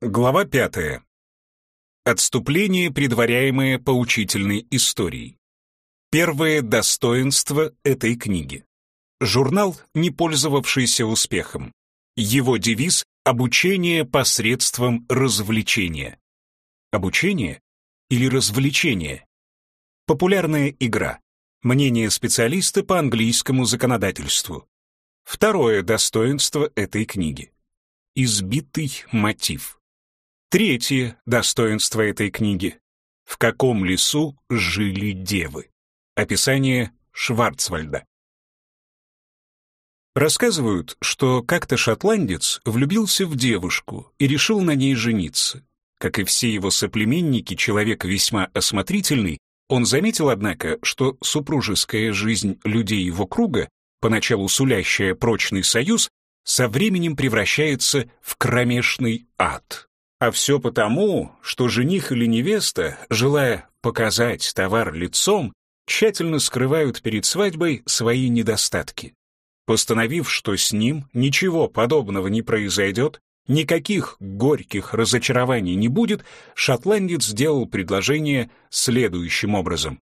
Глава пятая. Отступление, предваряемое поучительной историей. Первое достоинство этой книги. Журнал, не пользовавшийся успехом. Его девиз — обучение посредством развлечения. Обучение или развлечение? Популярная игра. Мнение специалиста по английскому законодательству. Второе достоинство этой книги. Избитый мотив. Третье достоинство этой книги. В каком лесу жили девы? Описание Шварцвальда. Рассказывают, что как-то шотландец влюбился в девушку и решил на ней жениться. Как и все его соплеменники, человек весьма осмотрительный, он заметил, однако, что супружеская жизнь людей его круга, поначалу сулящая прочный союз, со временем превращается в кромешный ад. А все потому, что жених или невеста, желая показать товар лицом, тщательно скрывают перед свадьбой свои недостатки. Постановив, что с ним ничего подобного не произойдет, никаких горьких разочарований не будет, шотландец сделал предложение следующим образом.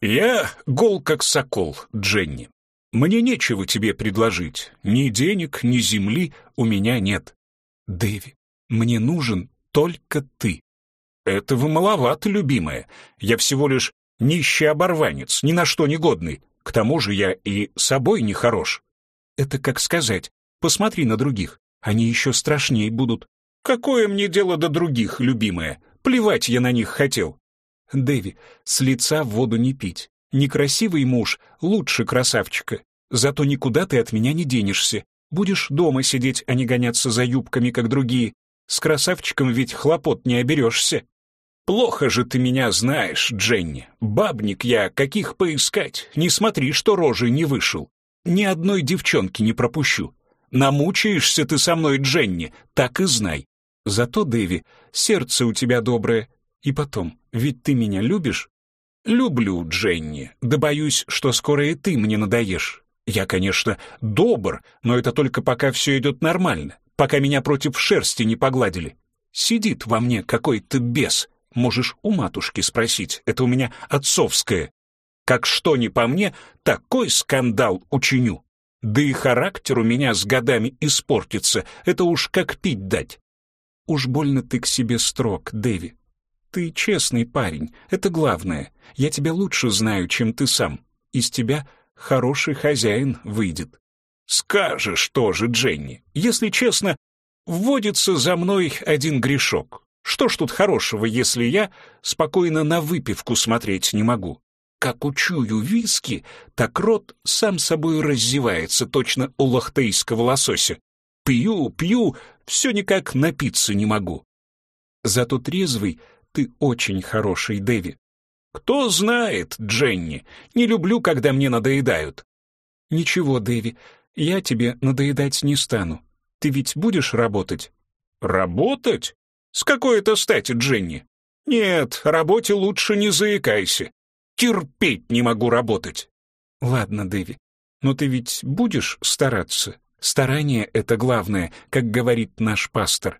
«Я гол как сокол, Дженни. Мне нечего тебе предложить. Ни денег, ни земли у меня нет. Дэви, мне нужен только ты. Этого маловато, любимая. Я всего лишь нищий оборванец, ни на что не годный. К тому же я и собой не хорош. Это как сказать, посмотри на других, они еще страшнее будут. Какое мне дело до других, любимая? Плевать я на них хотел. Дэви, с лица в воду не пить. Некрасивый муж лучше красавчика. Зато никуда ты от меня не денешься. Будешь дома сидеть, а не гоняться за юбками, как другие. С красавчиком ведь хлопот не оберешься. Плохо же ты меня знаешь, Дженни. Бабник я, каких поискать. Не смотри, что рожей не вышел. Ни одной девчонки не пропущу. Намучаешься ты со мной, Дженни, так и знай. Зато, Дэви, сердце у тебя доброе. И потом, ведь ты меня любишь? Люблю, Дженни, да боюсь, что скоро и ты мне надоешь. Я, конечно, добр, но это только пока все идет нормально пока меня против шерсти не погладили. Сидит во мне какой-то бес. Можешь у матушки спросить, это у меня отцовское. Как что ни по мне, такой скандал учиню. Да и характер у меня с годами испортится, это уж как пить дать. Уж больно ты к себе строг, Дэви. Ты честный парень, это главное. Я тебя лучше знаю, чем ты сам. Из тебя хороший хозяин выйдет. Скажешь тоже, Дженни. Если честно, вводится за мной один грешок. Что ж тут хорошего, если я спокойно на выпивку смотреть не могу? Как учую виски, так рот сам собой раздевается, точно у лохтейского лосося. Пью, пью, все никак напиться не могу. Зато трезвый ты очень хороший, Дэви. Кто знает, Дженни, не люблю, когда мне надоедают. Ничего, Дэви, я тебе надоедать не стану. Ты ведь будешь работать? Работать? С какой это стати, Дженни? Нет, работе лучше не заикайся. Терпеть не могу работать. Ладно, Дэви, но ты ведь будешь стараться? Старание — это главное, как говорит наш пастор.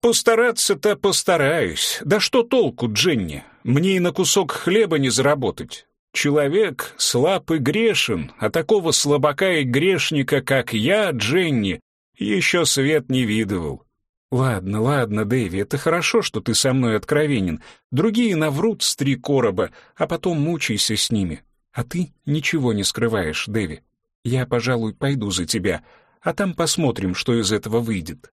Постараться-то постараюсь. Да что толку, Дженни? Мне и на кусок хлеба не заработать. Человек слаб и грешен, а такого слабака и грешника, как я, Дженни, еще свет не видывал. Ладно, ладно, Дэви, это хорошо, что ты со мной откровенен. Другие наврут с три короба, а потом мучайся с ними. А ты ничего не скрываешь, Дэви. Я, пожалуй, пойду за тебя, а там посмотрим, что из этого выйдет.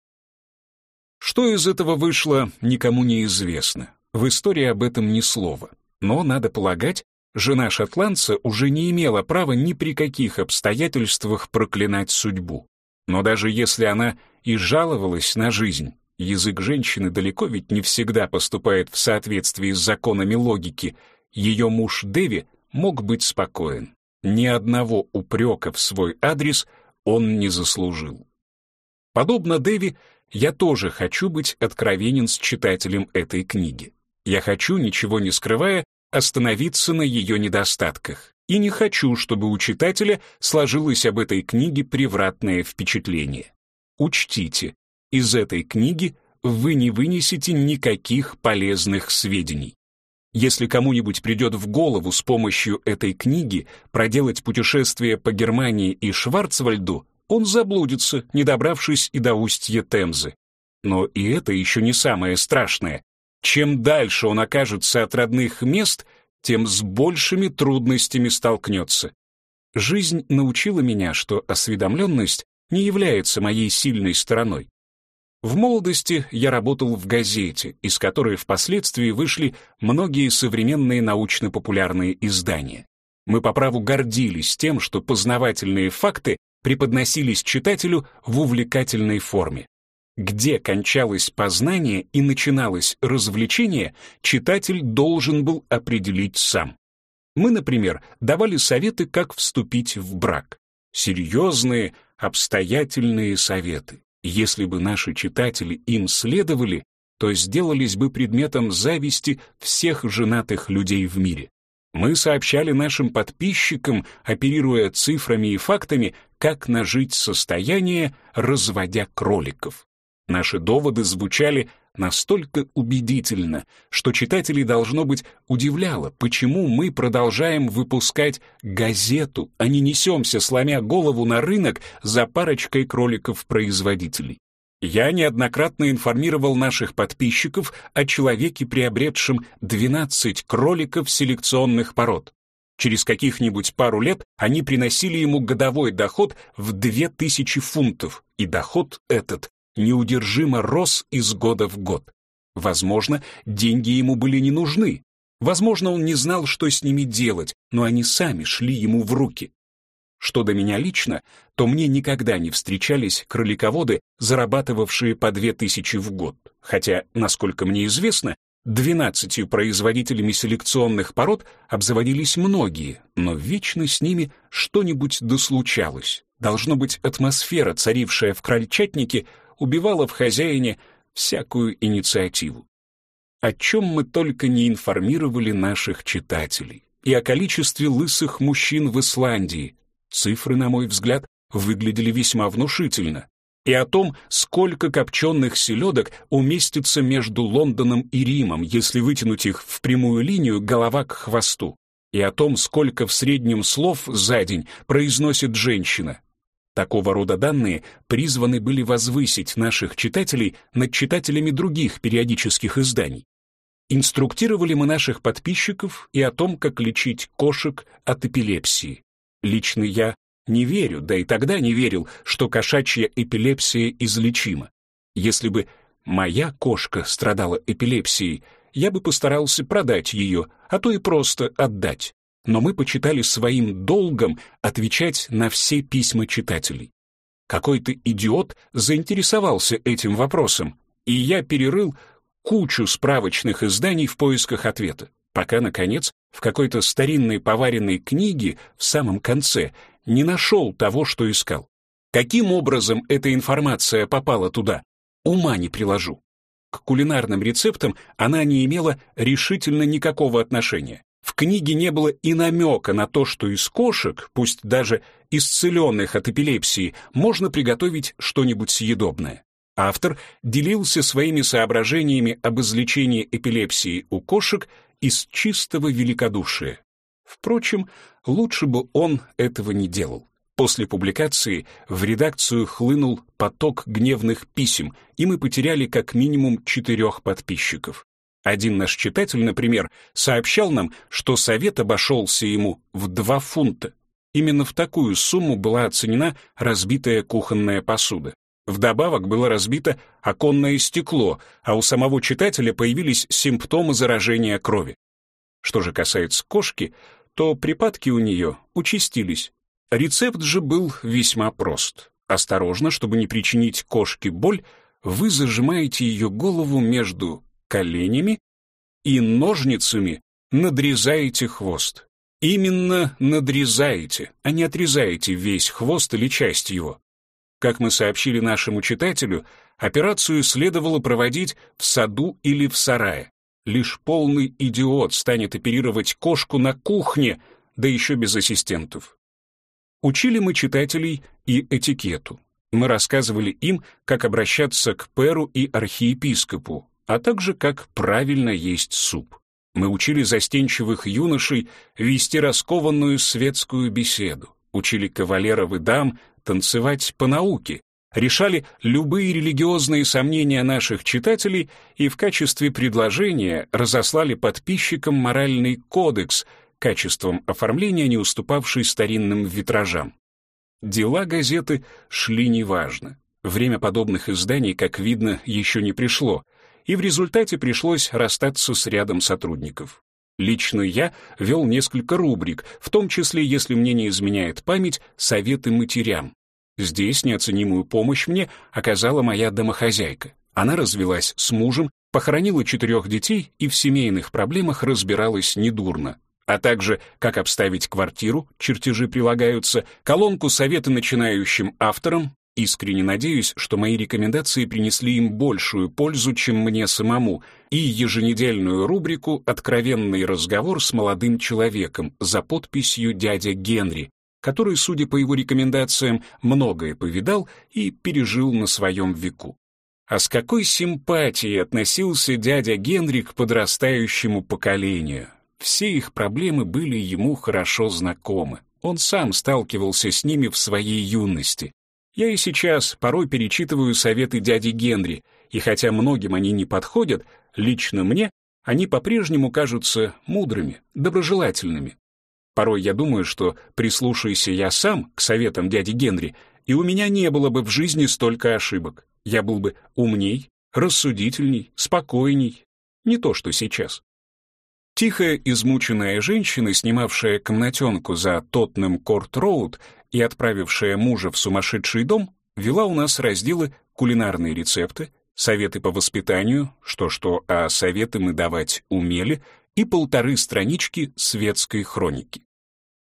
Что из этого вышло, никому не известно. В истории об этом ни слова. Но, надо полагать, жена шотландца уже не имела права ни при каких обстоятельствах проклинать судьбу. Но даже если она и жаловалась на жизнь, язык женщины далеко ведь не всегда поступает в соответствии с законами логики, ее муж Дэви мог быть спокоен. Ни одного упрека в свой адрес он не заслужил. Подобно Дэви, я тоже хочу быть откровенен с читателем этой книги. Я хочу, ничего не скрывая, остановиться на ее недостатках. И не хочу, чтобы у читателя сложилось об этой книге превратное впечатление. Учтите, из этой книги вы не вынесете никаких полезных сведений. Если кому-нибудь придет в голову с помощью этой книги проделать путешествие по Германии и Шварцвальду, он заблудится, не добравшись и до устья Темзы. Но и это еще не самое страшное. Чем дальше он окажется от родных мест, тем с большими трудностями столкнется. Жизнь научила меня, что осведомленность не является моей сильной стороной. В молодости я работал в газете, из которой впоследствии вышли многие современные научно-популярные издания. Мы по праву гордились тем, что познавательные факты преподносились читателю в увлекательной форме. Где кончалось познание и начиналось развлечение, читатель должен был определить сам. Мы, например, давали советы, как вступить в брак. Серьезные, обстоятельные советы. Если бы наши читатели им следовали, то сделались бы предметом зависти всех женатых людей в мире. Мы сообщали нашим подписчикам, оперируя цифрами и фактами, как нажить состояние, разводя кроликов. Наши доводы звучали настолько убедительно, что читателей должно быть удивляло, почему мы продолжаем выпускать газету, а не несемся, сломя голову на рынок за парочкой кроликов-производителей. Я неоднократно информировал наших подписчиков о человеке, приобретшем 12 кроликов селекционных пород. Через каких-нибудь пару лет они приносили ему годовой доход в 2000 фунтов, и доход этот неудержимо рос из года в год. Возможно, деньги ему были не нужны. Возможно, он не знал, что с ними делать, но они сами шли ему в руки. Что до меня лично, то мне никогда не встречались кролиководы, зарабатывавшие по две тысячи в год. Хотя, насколько мне известно, двенадцатью производителями селекционных пород обзаводились многие, но вечно с ними что-нибудь дослучалось. Должно быть, атмосфера, царившая в крольчатнике, убивала в хозяине всякую инициативу. О чем мы только не информировали наших читателей. И о количестве лысых мужчин в Исландии. Цифры, на мой взгляд, выглядели весьма внушительно. И о том, сколько копченых селедок уместится между Лондоном и Римом, если вытянуть их в прямую линию голова к хвосту. И о том, сколько в среднем слов за день произносит женщина, Такого рода данные призваны были возвысить наших читателей над читателями других периодических изданий. Инструктировали мы наших подписчиков и о том, как лечить кошек от эпилепсии. Лично я не верю, да и тогда не верил, что кошачья эпилепсия излечима. Если бы моя кошка страдала эпилепсией, я бы постарался продать ее, а то и просто отдать но мы почитали своим долгом отвечать на все письма читателей. Какой-то идиот заинтересовался этим вопросом, и я перерыл кучу справочных изданий в поисках ответа, пока, наконец, в какой-то старинной поваренной книге в самом конце не нашел того, что искал. Каким образом эта информация попала туда, ума не приложу. К кулинарным рецептам она не имела решительно никакого отношения. В книге не было и намека на то, что из кошек, пусть даже исцеленных от эпилепсии, можно приготовить что-нибудь съедобное. Автор делился своими соображениями об излечении эпилепсии у кошек из чистого великодушия. Впрочем, лучше бы он этого не делал. После публикации в редакцию хлынул поток гневных писем, и мы потеряли как минимум четырех подписчиков. Один наш читатель, например, сообщал нам, что совет обошелся ему в два фунта. Именно в такую сумму была оценена разбитая кухонная посуда. Вдобавок было разбито оконное стекло, а у самого читателя появились симптомы заражения крови. Что же касается кошки, то припадки у нее участились. Рецепт же был весьма прост. Осторожно, чтобы не причинить кошке боль, вы зажимаете ее голову между коленями и ножницами надрезаете хвост. Именно надрезаете, а не отрезаете весь хвост или часть его. Как мы сообщили нашему читателю, операцию следовало проводить в саду или в сарае. Лишь полный идиот станет оперировать кошку на кухне, да еще без ассистентов. Учили мы читателей и этикету. Мы рассказывали им, как обращаться к перу и архиепископу, а также как правильно есть суп. Мы учили застенчивых юношей вести раскованную светскую беседу, учили кавалеров и дам танцевать по науке, решали любые религиозные сомнения наших читателей и в качестве предложения разослали подписчикам моральный кодекс, качеством оформления не уступавший старинным витражам. Дела газеты шли неважно. Время подобных изданий, как видно, еще не пришло, и в результате пришлось расстаться с рядом сотрудников. Лично я вел несколько рубрик, в том числе, если мне не изменяет память, советы матерям. Здесь неоценимую помощь мне оказала моя домохозяйка. Она развелась с мужем, похоронила четырех детей и в семейных проблемах разбиралась недурно. А также, как обставить квартиру, чертежи прилагаются, колонку советы начинающим авторам, Искренне надеюсь, что мои рекомендации принесли им большую пользу, чем мне самому, и еженедельную рубрику «Откровенный разговор с молодым человеком» за подписью «Дядя Генри», который, судя по его рекомендациям, многое повидал и пережил на своем веку. А с какой симпатией относился дядя Генри к подрастающему поколению. Все их проблемы были ему хорошо знакомы. Он сам сталкивался с ними в своей юности. Я и сейчас порой перечитываю советы дяди Генри, и хотя многим они не подходят, лично мне они по-прежнему кажутся мудрыми, доброжелательными. Порой я думаю, что прислушайся я сам к советам дяди Генри, и у меня не было бы в жизни столько ошибок. Я был бы умней, рассудительней, спокойней. Не то, что сейчас. Тихая, измученная женщина, снимавшая комнатенку за Тотнем Корт-Роуд и отправившая мужа в сумасшедший дом, вела у нас разделы «Кулинарные рецепты», «Советы по воспитанию», что-что, а советы мы давать умели, и полторы странички светской хроники.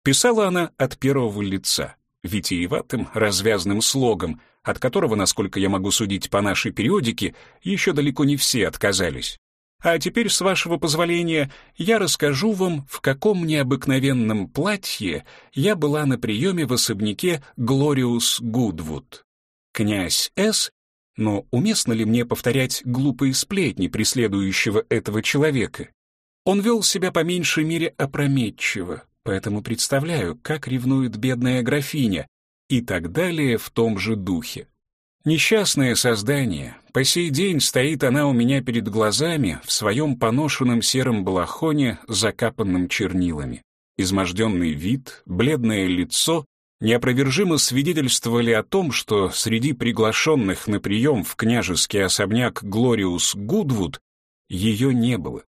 Писала она от первого лица, витиеватым, развязным слогом, от которого, насколько я могу судить по нашей периодике, еще далеко не все отказались. А теперь, с вашего позволения, я расскажу вам, в каком необыкновенном платье я была на приеме в особняке Глориус Гудвуд. Князь С. Но уместно ли мне повторять глупые сплетни преследующего этого человека? Он вел себя по меньшей мере опрометчиво, поэтому представляю, как ревнует бедная графиня, и так далее в том же духе. Несчастное создание. По сей день стоит она у меня перед глазами в своем поношенном сером балахоне, закапанном чернилами. Изможденный вид, бледное лицо неопровержимо свидетельствовали о том, что среди приглашенных на прием в княжеский особняк Глориус Гудвуд ее не было.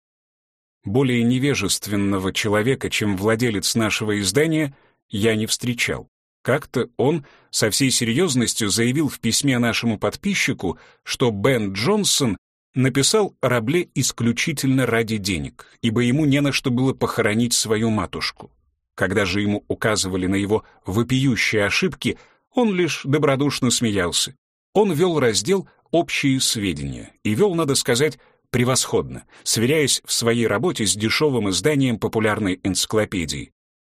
Более невежественного человека, чем владелец нашего издания, я не встречал. Как-то он со всей серьезностью заявил в письме нашему подписчику, что Бен Джонсон написал Рабле исключительно ради денег, ибо ему не на что было похоронить свою матушку. Когда же ему указывали на его вопиющие ошибки, он лишь добродушно смеялся. Он вел раздел «Общие сведения» и вел, надо сказать, превосходно, сверяясь в своей работе с дешевым изданием популярной энциклопедии.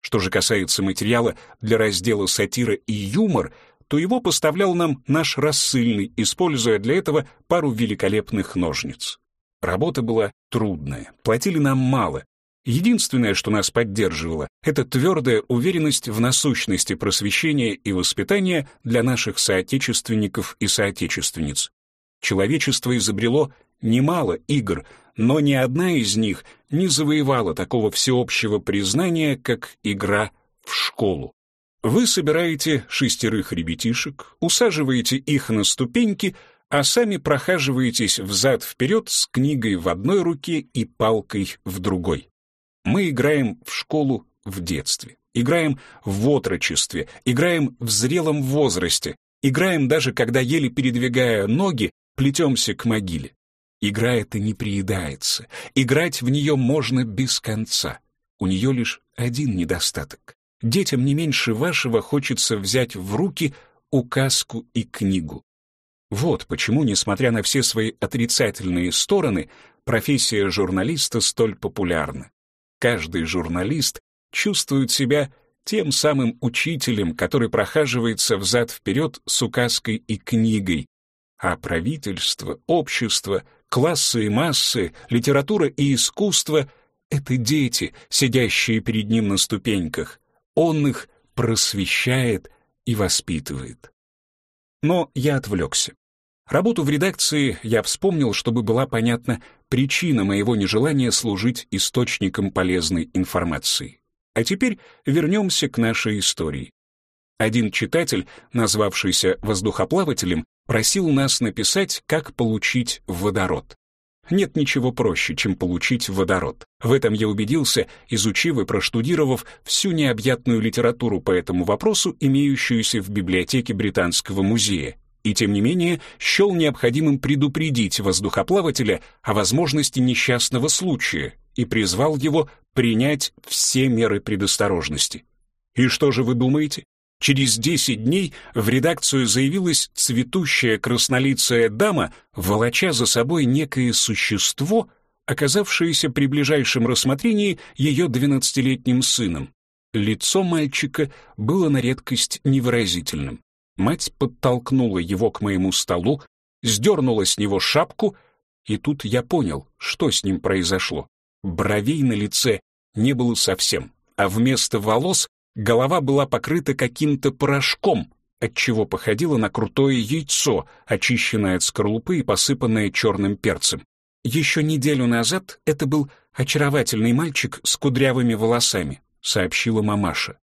Что же касается материала для раздела «Сатира и юмор», то его поставлял нам наш рассыльный, используя для этого пару великолепных ножниц. Работа была трудная, платили нам мало. Единственное, что нас поддерживало, это твердая уверенность в насущности просвещения и воспитания для наших соотечественников и соотечественниц. Человечество изобрело немало игр, но ни одна из них не завоевала такого всеобщего признания, как игра в школу. Вы собираете шестерых ребятишек, усаживаете их на ступеньки, а сами прохаживаетесь взад-вперед с книгой в одной руке и палкой в другой. Мы играем в школу в детстве, играем в отрочестве, играем в зрелом возрасте, играем даже когда, еле передвигая ноги, плетемся к могиле. Игра эта не приедается, играть в нее можно без конца. У нее лишь один недостаток. Детям не меньше вашего хочется взять в руки указку и книгу. Вот почему, несмотря на все свои отрицательные стороны, профессия журналиста столь популярна. Каждый журналист чувствует себя тем самым учителем, который прохаживается взад-вперед с указкой и книгой, а правительство, общество, классы и массы, литература и искусство — это дети, сидящие перед ним на ступеньках. Он их просвещает и воспитывает. Но я отвлекся. Работу в редакции я вспомнил, чтобы была понятна причина моего нежелания служить источником полезной информации. А теперь вернемся к нашей истории. Один читатель, назвавшийся воздухоплавателем, просил нас написать, как получить водород. Нет ничего проще, чем получить водород. В этом я убедился, изучив и проштудировав всю необъятную литературу по этому вопросу, имеющуюся в библиотеке Британского музея. И тем не менее, счел необходимым предупредить воздухоплавателя о возможности несчастного случая и призвал его принять все меры предосторожности. И что же вы думаете? Через 10 дней в редакцию заявилась цветущая краснолицая дама, волоча за собой некое существо, оказавшееся при ближайшем рассмотрении ее двенадцатилетним сыном. Лицо мальчика было на редкость невыразительным. Мать подтолкнула его к моему столу, сдернула с него шапку, и тут я понял, что с ним произошло. Бровей на лице не было совсем, а вместо волос Голова была покрыта каким-то порошком, отчего походило на крутое яйцо, очищенное от скорлупы и посыпанное черным перцем. Еще неделю назад это был очаровательный мальчик с кудрявыми волосами, сообщила мамаша.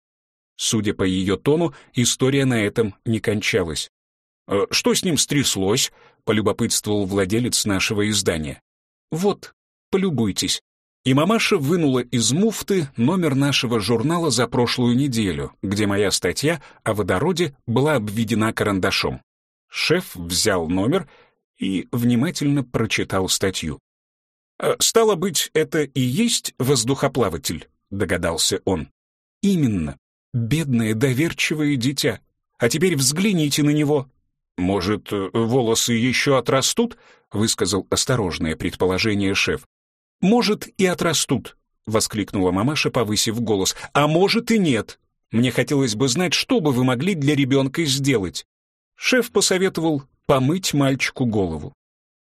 Судя по ее тону, история на этом не кончалась. «Э, «Что с ним стряслось?» — полюбопытствовал владелец нашего издания. «Вот, полюбуйтесь», и мамаша вынула из муфты номер нашего журнала за прошлую неделю, где моя статья о водороде была обведена карандашом. Шеф взял номер и внимательно прочитал статью. «Э, «Стало быть, это и есть воздухоплаватель», — догадался он. «Именно. Бедное доверчивое дитя. А теперь взгляните на него». «Может, волосы еще отрастут?» — высказал осторожное предположение шеф. «Может, и отрастут», — воскликнула мамаша, повысив голос. «А может и нет. Мне хотелось бы знать, что бы вы могли для ребенка сделать». Шеф посоветовал помыть мальчику голову.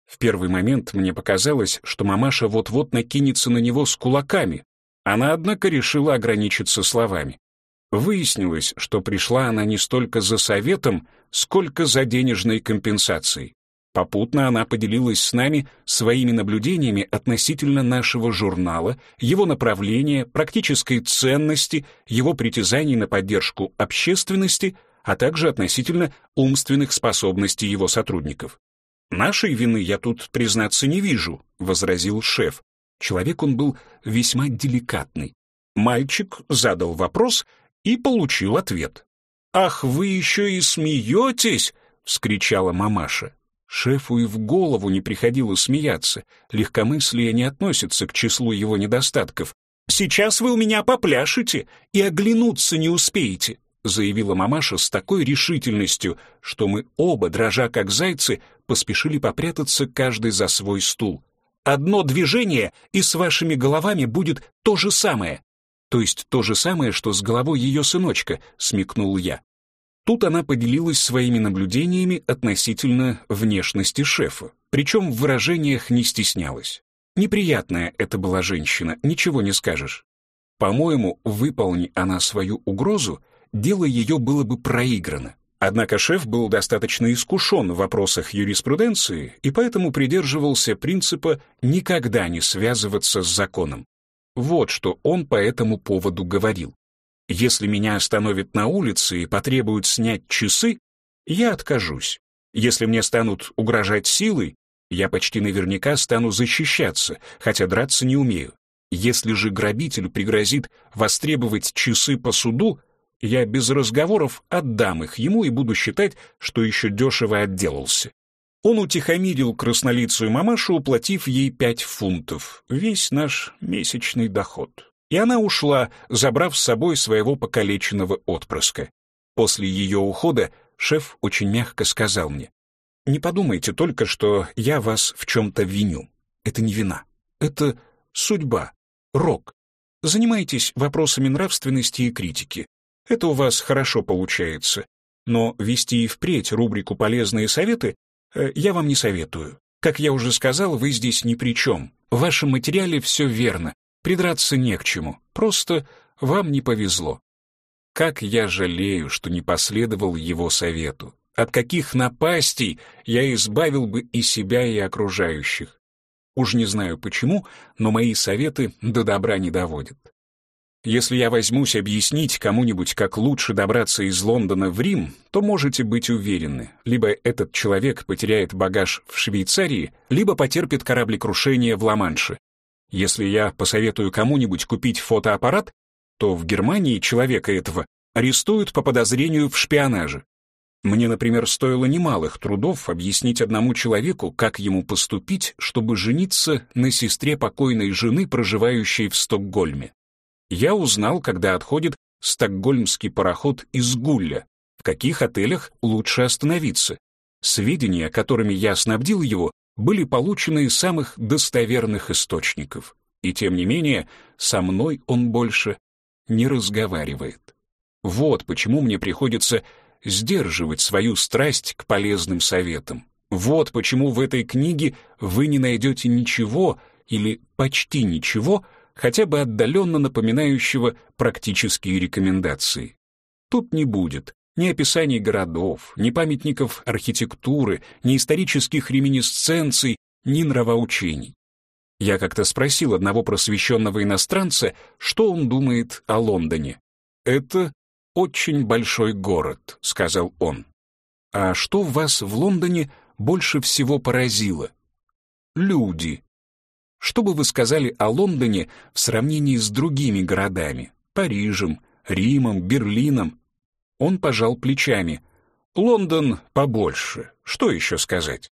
В первый момент мне показалось, что мамаша вот-вот накинется на него с кулаками. Она, однако, решила ограничиться словами. Выяснилось, что пришла она не столько за советом, сколько за денежной компенсацией. Попутно она поделилась с нами своими наблюдениями относительно нашего журнала, его направления, практической ценности, его притязаний на поддержку общественности, а также относительно умственных способностей его сотрудников. «Нашей вины я тут, признаться, не вижу», — возразил шеф. Человек он был весьма деликатный. Мальчик задал вопрос и получил ответ. «Ах, вы еще и смеетесь!» — вскричала мамаша. Шефу и в голову не приходило смеяться. Легкомыслие не относится к числу его недостатков. «Сейчас вы у меня попляшете и оглянуться не успеете», заявила мамаша с такой решительностью, что мы оба, дрожа как зайцы, поспешили попрятаться каждый за свой стул. «Одно движение, и с вашими головами будет то же самое». «То есть то же самое, что с головой ее сыночка», — смекнул я. Тут она поделилась своими наблюдениями относительно внешности шефа, причем в выражениях не стеснялась. Неприятная это была женщина, ничего не скажешь. По-моему, выполни она свою угрозу, дело ее было бы проиграно. Однако шеф был достаточно искушен в вопросах юриспруденции и поэтому придерживался принципа никогда не связываться с законом. Вот что он по этому поводу говорил. Если меня остановят на улице и потребуют снять часы, я откажусь. Если мне станут угрожать силой, я почти наверняка стану защищаться, хотя драться не умею. Если же грабитель пригрозит востребовать часы по суду, я без разговоров отдам их ему и буду считать, что еще дешево отделался. Он утихомирил краснолицую мамашу, уплатив ей пять фунтов, весь наш месячный доход и она ушла, забрав с собой своего покалеченного отпрыска. После ее ухода шеф очень мягко сказал мне, «Не подумайте только, что я вас в чем-то виню. Это не вина. Это судьба, рок. Занимайтесь вопросами нравственности и критики. Это у вас хорошо получается. Но вести и впредь рубрику «Полезные советы» э, я вам не советую. Как я уже сказал, вы здесь ни при чем. В вашем материале все верно. Придраться не к чему. Просто вам не повезло. Как я жалею, что не последовал его совету. От каких напастей я избавил бы и себя, и окружающих. Уж не знаю почему, но мои советы до добра не доводят. Если я возьмусь объяснить кому-нибудь, как лучше добраться из Лондона в Рим, то можете быть уверены, либо этот человек потеряет багаж в Швейцарии, либо потерпит кораблекрушение в Ла-Манше. Если я посоветую кому-нибудь купить фотоаппарат, то в Германии человека этого арестуют по подозрению в шпионаже. Мне, например, стоило немалых трудов объяснить одному человеку, как ему поступить, чтобы жениться на сестре покойной жены, проживающей в Стокгольме я узнал, когда отходит стокгольмский пароход из Гулля, в каких отелях лучше остановиться. Сведения, которыми я снабдил его, были получены из самых достоверных источников. И тем не менее, со мной он больше не разговаривает. Вот почему мне приходится сдерживать свою страсть к полезным советам. Вот почему в этой книге вы не найдете ничего или почти ничего, хотя бы отдаленно напоминающего практические рекомендации. Тут не будет ни описаний городов, ни памятников архитектуры, ни исторических реминисценций, ни нравоучений. Я как-то спросил одного просвещенного иностранца, что он думает о Лондоне. «Это очень большой город», — сказал он. «А что вас в Лондоне больше всего поразило?» «Люди», что бы вы сказали о Лондоне в сравнении с другими городами? Парижем, Римом, Берлином? Он пожал плечами. Лондон побольше. Что еще сказать?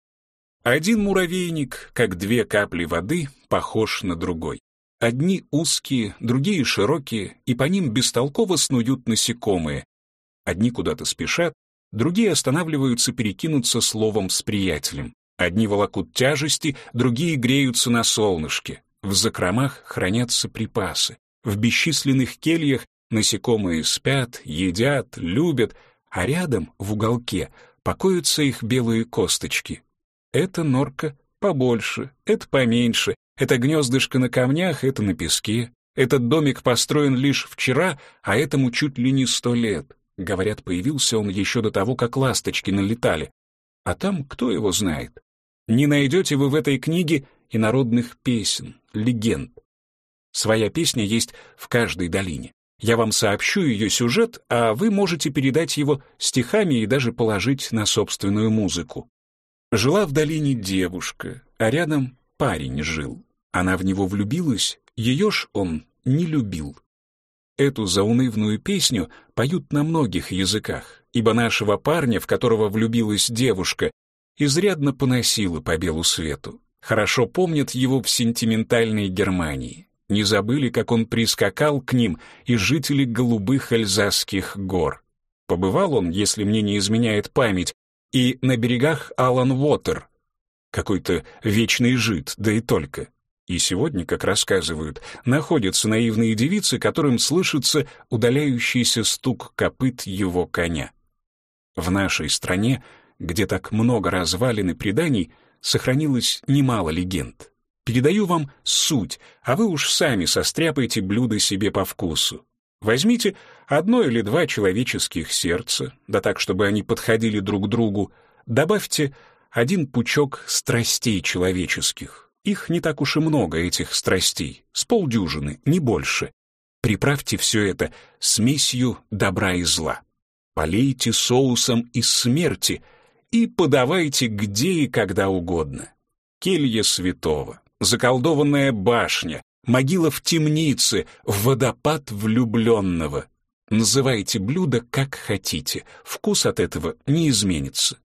Один муравейник, как две капли воды, похож на другой. Одни узкие, другие широкие, и по ним бестолково снуют насекомые. Одни куда-то спешат, другие останавливаются перекинуться словом с приятелем. Одни волокут тяжести, другие греются на солнышке. В закромах хранятся припасы. В бесчисленных кельях насекомые спят, едят, любят, а рядом, в уголке, покоятся их белые косточки. Это норка побольше, это поменьше, это гнездышко на камнях, это на песке. Этот домик построен лишь вчера, а этому чуть ли не сто лет. Говорят, появился он еще до того, как ласточки налетали. А там кто его знает? Не найдете вы в этой книге и народных песен, легенд. Своя песня есть в каждой долине. Я вам сообщу ее сюжет, а вы можете передать его стихами и даже положить на собственную музыку. Жила в долине девушка, а рядом парень жил. Она в него влюбилась, ее ж он не любил. Эту заунывную песню поют на многих языках, ибо нашего парня, в которого влюбилась девушка, изрядно поносило по белу свету. Хорошо помнят его в сентиментальной Германии. Не забыли, как он прискакал к ним и жители голубых Альзасских гор. Побывал он, если мне не изменяет память, и на берегах Алан Уотер. Какой-то вечный жид, да и только. И сегодня, как рассказывают, находятся наивные девицы, которым слышится удаляющийся стук копыт его коня. В нашей стране где так много развалин и преданий, сохранилось немало легенд. Передаю вам суть, а вы уж сами состряпайте блюда себе по вкусу. Возьмите одно или два человеческих сердца, да так, чтобы они подходили друг к другу, добавьте один пучок страстей человеческих. Их не так уж и много, этих страстей, с полдюжины, не больше. Приправьте все это смесью добра и зла. Полейте соусом из смерти — и подавайте где и когда угодно. Келья святого, заколдованная башня, могила в темнице, водопад влюбленного. Называйте блюдо как хотите, вкус от этого не изменится.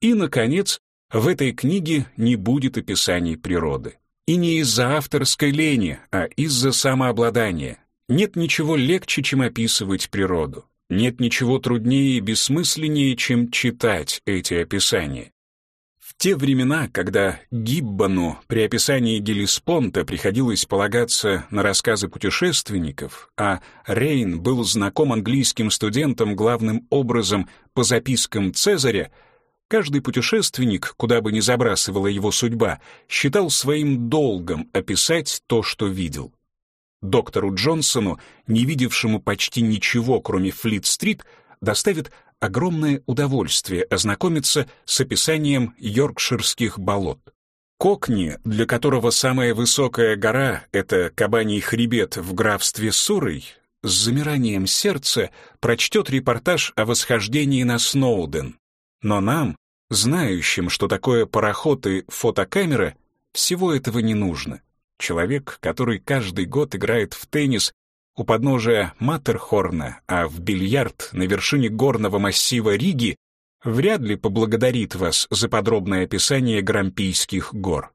И, наконец, в этой книге не будет описаний природы. И не из-за авторской лени, а из-за самообладания. Нет ничего легче, чем описывать природу. Нет ничего труднее и бессмысленнее, чем читать эти описания. Те времена, когда Гиббону при описании Гелиспонта приходилось полагаться на рассказы путешественников, а Рейн был знаком английским студентам главным образом по запискам Цезаря, каждый путешественник, куда бы ни забрасывала его судьба, считал своим долгом описать то, что видел. Доктору Джонсону, не видевшему почти ничего, кроме Флит-стрит, доставит огромное удовольствие ознакомиться с описанием йоркширских болот. Кокни, для которого самая высокая гора — это кабаний хребет в графстве Сурой, с замиранием сердца прочтет репортаж о восхождении на Сноуден. Но нам, знающим, что такое пароход и фотокамера, всего этого не нужно. Человек, который каждый год играет в теннис у подножия Маттерхорна, а в бильярд на вершине горного массива Риги, вряд ли поблагодарит вас за подробное описание Грампийских гор.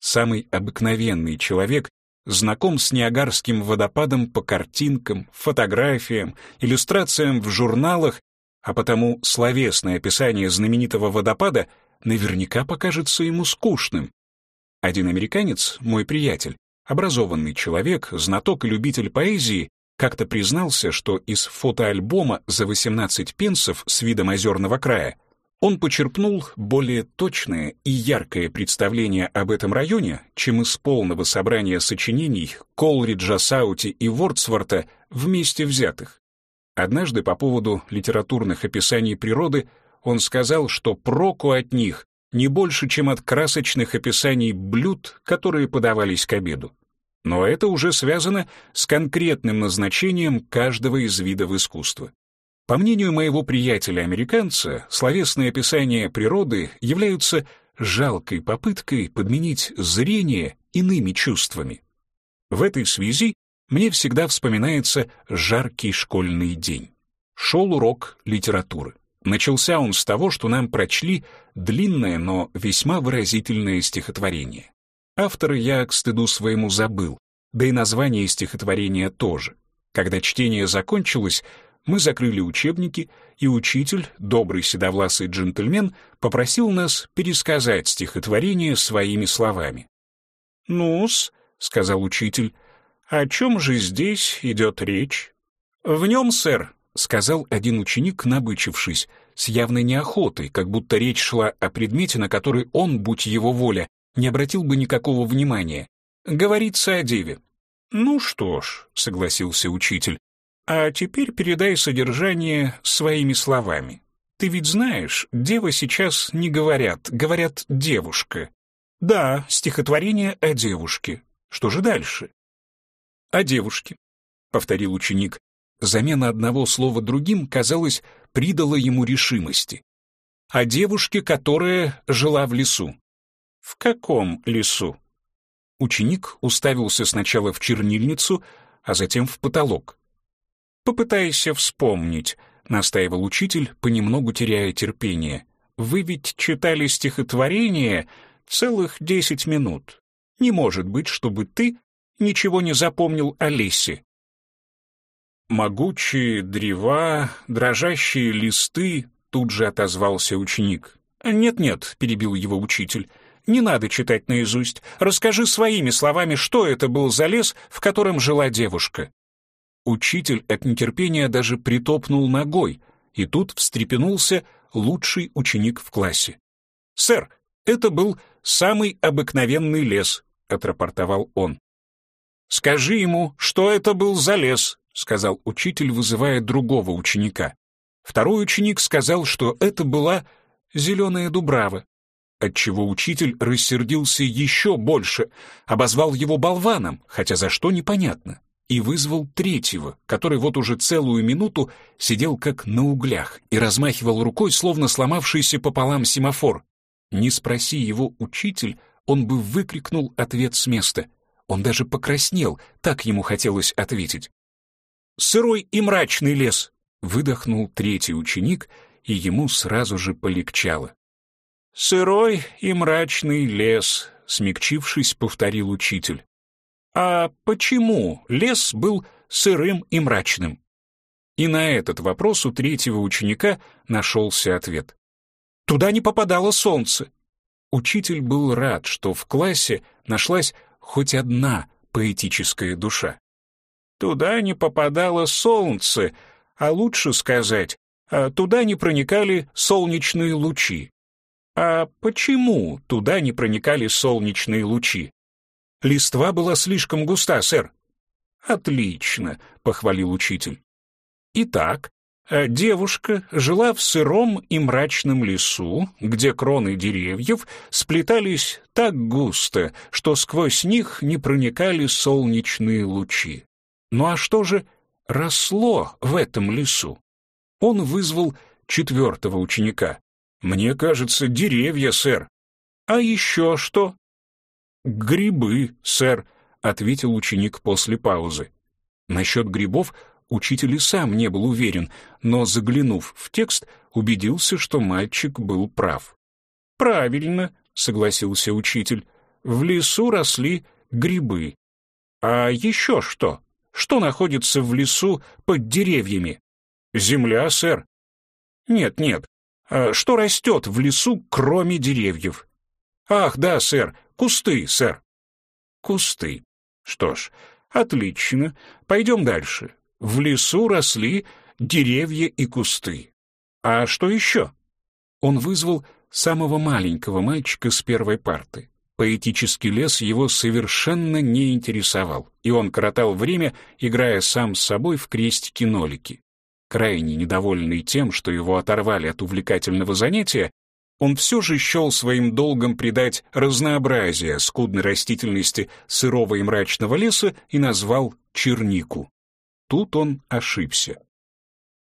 Самый обыкновенный человек знаком с Ниагарским водопадом по картинкам, фотографиям, иллюстрациям в журналах, а потому словесное описание знаменитого водопада наверняка покажется ему скучным. Один американец, мой приятель, Образованный человек, знаток и любитель поэзии, как-то признался, что из фотоальбома за 18 пенсов с видом озерного края он почерпнул более точное и яркое представление об этом районе, чем из полного собрания сочинений Колриджа, Саути и Вордсворта вместе взятых. Однажды по поводу литературных описаний природы он сказал, что проку от них не больше, чем от красочных описаний блюд, которые подавались к обеду. Но это уже связано с конкретным назначением каждого из видов искусства. По мнению моего приятеля-американца, словесные описания природы являются жалкой попыткой подменить зрение иными чувствами. В этой связи мне всегда вспоминается жаркий школьный день. Шел урок литературы. Начался он с того, что нам прочли длинное, но весьма выразительное стихотворение. Автора я, к стыду своему, забыл, да и название стихотворения тоже. Когда чтение закончилось, мы закрыли учебники, и учитель, добрый седовласый джентльмен, попросил нас пересказать стихотворение своими словами. «Ну-с», — сказал учитель, — «о чем же здесь идет речь?» «В нем, сэр», — сказал один ученик, набычившись, с явной неохотой, как будто речь шла о предмете, на который он, будь его воля, не обратил бы никакого внимания. Говорится о деве. Ну что ж, согласился учитель. А теперь передай содержание своими словами. Ты ведь знаешь, дева сейчас не говорят, говорят девушка. Да, стихотворение о девушке. Что же дальше? О девушке, повторил ученик. Замена одного слова другим, казалось, придала ему решимости. О девушке, которая жила в лесу. «В каком лесу?» Ученик уставился сначала в чернильницу, а затем в потолок. «Попытайся вспомнить», — настаивал учитель, понемногу теряя терпение. «Вы ведь читали стихотворение целых десять минут. Не может быть, чтобы ты ничего не запомнил о лесе». «Могучие древа, дрожащие листы», — тут же отозвался ученик. «Нет-нет», — перебил его учитель, не надо читать наизусть. Расскажи своими словами, что это был за лес, в котором жила девушка». Учитель от нетерпения даже притопнул ногой, и тут встрепенулся лучший ученик в классе. «Сэр, это был самый обыкновенный лес», — отрапортовал он. «Скажи ему, что это был за лес», — сказал учитель, вызывая другого ученика. Второй ученик сказал, что это была зеленая дубрава отчего учитель рассердился еще больше, обозвал его болваном, хотя за что непонятно, и вызвал третьего, который вот уже целую минуту сидел как на углях и размахивал рукой, словно сломавшийся пополам семафор. Не спроси его учитель, он бы выкрикнул ответ с места. Он даже покраснел, так ему хотелось ответить. «Сырой и мрачный лес!» — выдохнул третий ученик, и ему сразу же полегчало. «Сырой и мрачный лес», — смягчившись, повторил учитель. «А почему лес был сырым и мрачным?» И на этот вопрос у третьего ученика нашелся ответ. «Туда не попадало солнце». Учитель был рад, что в классе нашлась хоть одна поэтическая душа. Туда не попадало солнце, а лучше сказать, а туда не проникали солнечные лучи. А почему туда не проникали солнечные лучи? Листва была слишком густа, сэр. Отлично, похвалил учитель. Итак, а девушка жила в сыром и мрачном лесу, где кроны деревьев сплетались так густо, что сквозь них не проникали солнечные лучи. Ну а что же росло в этом лесу? Он вызвал четвертого ученика. «Мне кажется, деревья, сэр». «А еще что?» «Грибы, сэр», — ответил ученик после паузы. Насчет грибов учитель и сам не был уверен, но, заглянув в текст, убедился, что мальчик был прав. «Правильно», — согласился учитель, — «в лесу росли грибы». «А еще что? Что находится в лесу под деревьями?» «Земля, сэр». «Нет, нет. А что растет в лесу, кроме деревьев?» «Ах, да, сэр, кусты, сэр». «Кусты. Что ж, отлично. Пойдем дальше. В лесу росли деревья и кусты. А что еще?» Он вызвал самого маленького мальчика с первой парты. Поэтический лес его совершенно не интересовал, и он коротал время, играя сам с собой в крестики-нолики. Крайне недовольный тем, что его оторвали от увлекательного занятия, он все же счел своим долгом придать разнообразие скудной растительности сырого и мрачного леса и назвал чернику. Тут он ошибся.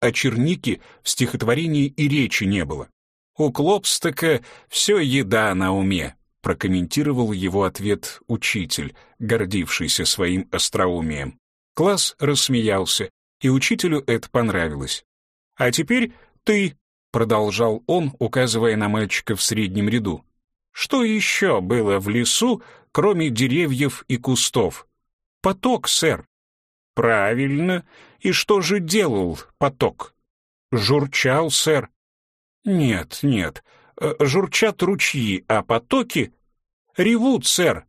О чернике в стихотворении и речи не было. У Клопстака все еда на уме, прокомментировал его ответ учитель, гордившийся своим остроумием. Класс рассмеялся, и учителю это понравилось. «А теперь ты», — продолжал он, указывая на мальчика в среднем ряду. «Что еще было в лесу, кроме деревьев и кустов?» «Поток, сэр». «Правильно. И что же делал поток?» «Журчал, сэр». «Нет, нет. Э, журчат ручьи, а потоки...» «Ревут, сэр».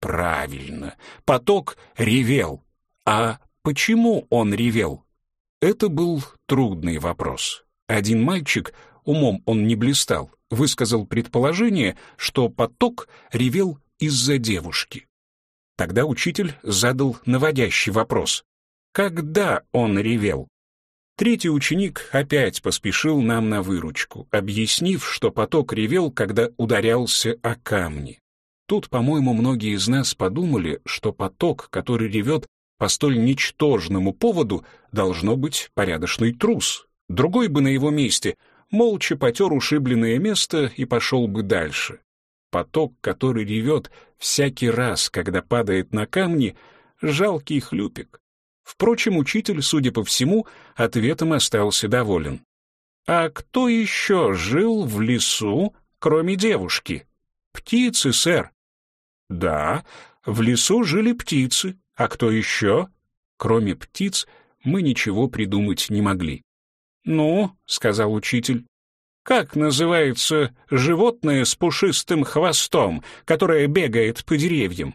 «Правильно. Поток ревел. А Почему он ревел? Это был трудный вопрос. Один мальчик, умом он не блистал, высказал предположение, что поток ревел из-за девушки. Тогда учитель задал наводящий вопрос. Когда он ревел? Третий ученик опять поспешил нам на выручку, объяснив, что поток ревел, когда ударялся о камни. Тут, по-моему, многие из нас подумали, что поток, который ревет, по столь ничтожному поводу должно быть порядочный трус. Другой бы на его месте молча потер ушибленное место и пошел бы дальше. Поток, который ревет всякий раз, когда падает на камни, жалкий хлюпик. Впрочем, учитель, судя по всему, ответом остался доволен. «А кто еще жил в лесу, кроме девушки?» «Птицы, сэр». «Да, в лесу жили птицы, а кто еще? Кроме птиц мы ничего придумать не могли. «Ну», — сказал учитель, — «как называется животное с пушистым хвостом, которое бегает по деревьям?»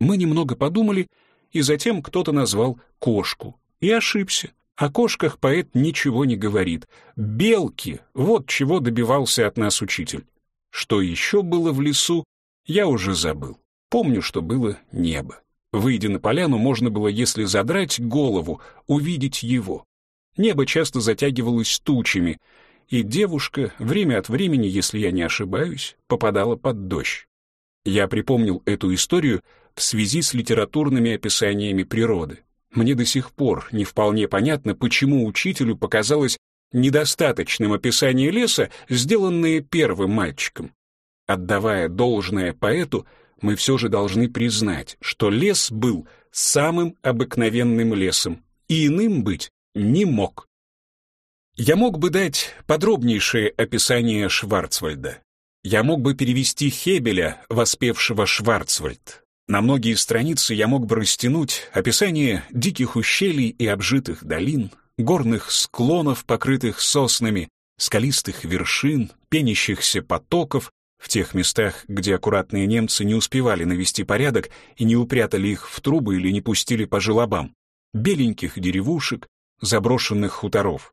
Мы немного подумали, и затем кто-то назвал кошку. И ошибся. О кошках поэт ничего не говорит. Белки — вот чего добивался от нас учитель. Что еще было в лесу, я уже забыл. Помню, что было небо. Выйдя на поляну, можно было, если задрать голову, увидеть его. Небо часто затягивалось тучами, и девушка время от времени, если я не ошибаюсь, попадала под дождь. Я припомнил эту историю в связи с литературными описаниями природы. Мне до сих пор не вполне понятно, почему учителю показалось недостаточным описание леса, сделанное первым мальчиком. Отдавая должное поэту, мы все же должны признать, что лес был самым обыкновенным лесом, и иным быть не мог. Я мог бы дать подробнейшее описание Шварцвальда. Я мог бы перевести Хебеля, воспевшего Шварцвальд. На многие страницы я мог бы растянуть описание диких ущелий и обжитых долин, горных склонов, покрытых соснами, скалистых вершин, пенящихся потоков, В тех местах, где аккуратные немцы не успевали навести порядок и не упрятали их в трубы или не пустили по желобам, беленьких деревушек, заброшенных хуторов.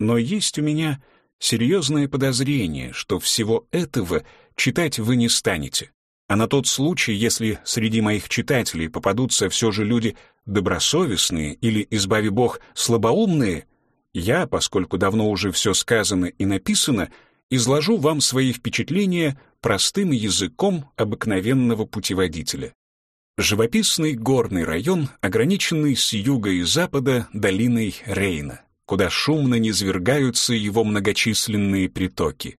Но есть у меня серьезное подозрение, что всего этого читать вы не станете. А на тот случай, если среди моих читателей попадутся все же люди добросовестные или, избави бог, слабоумные, я, поскольку давно уже все сказано и написано, изложу вам свои впечатления простым языком обыкновенного путеводителя. Живописный горный район, ограниченный с юга и запада долиной Рейна, куда шумно низвергаются его многочисленные притоки.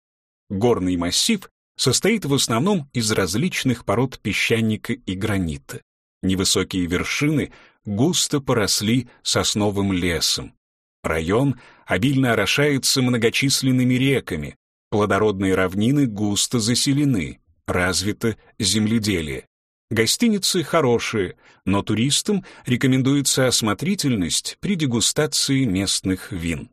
Горный массив состоит в основном из различных пород песчаника и гранита. Невысокие вершины густо поросли сосновым лесом. Район обильно орошается многочисленными реками, плодородные равнины густо заселены, развито земледелие. Гостиницы хорошие, но туристам рекомендуется осмотрительность при дегустации местных вин.